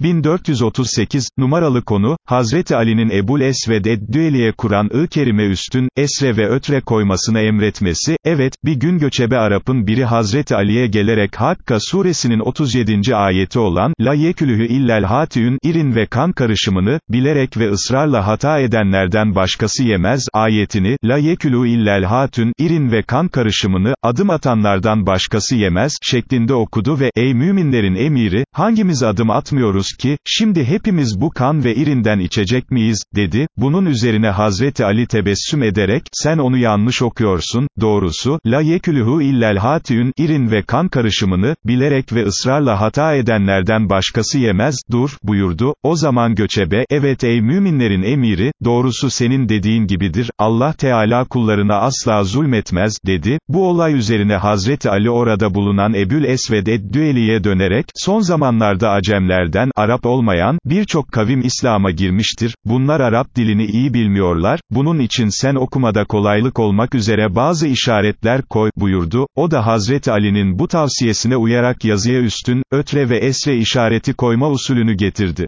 1438, numaralı konu, Hazreti Ali'nin Ebul Esved Eddüeli'ye Kur'an-ı Kerime üstün, esre ve ötre koymasını emretmesi, evet, bir gün göçebe Arap'ın biri Hazreti Ali'ye gelerek Hakka suresinin 37. ayeti olan, La yekülühü illel hatiün, irin ve kan karışımını, bilerek ve ısrarla hata edenlerden başkası yemez, ayetini, La yekülü illel hatün, irin ve kan karışımını, adım atanlardan başkası yemez, şeklinde okudu ve, ey müminlerin emiri, hangimiz adım atmıyoruz ki, şimdi hepimiz bu kan ve irinden içecek miyiz, dedi, bunun üzerine Hazreti Ali tebessüm ederek, sen onu yanlış okuyorsun, doğrusu, la yekülühü illel hatiün, irin ve kan karışımını, bilerek ve ısrarla hata edenlerden başkası yemez, dur, buyurdu, o zaman göçebe, evet ey müminlerin emiri, doğrusu senin dediğin gibidir, Allah Teala kullarına asla zulmetmez, dedi, bu olay üzerine Hazreti Ali orada bulunan Ebül Esved Eddüeli'ye dönerek, son zamanlarda Acemlerden, Arap olmayan, birçok kavim İslam'a girmiştir, bunlar Arap dilini iyi bilmiyorlar, bunun için sen okumada kolaylık olmak üzere bazı işaretler koy, buyurdu, o da Hazreti Ali'nin bu tavsiyesine uyarak yazıya üstün, ötre ve esre işareti koyma usulünü getirdi.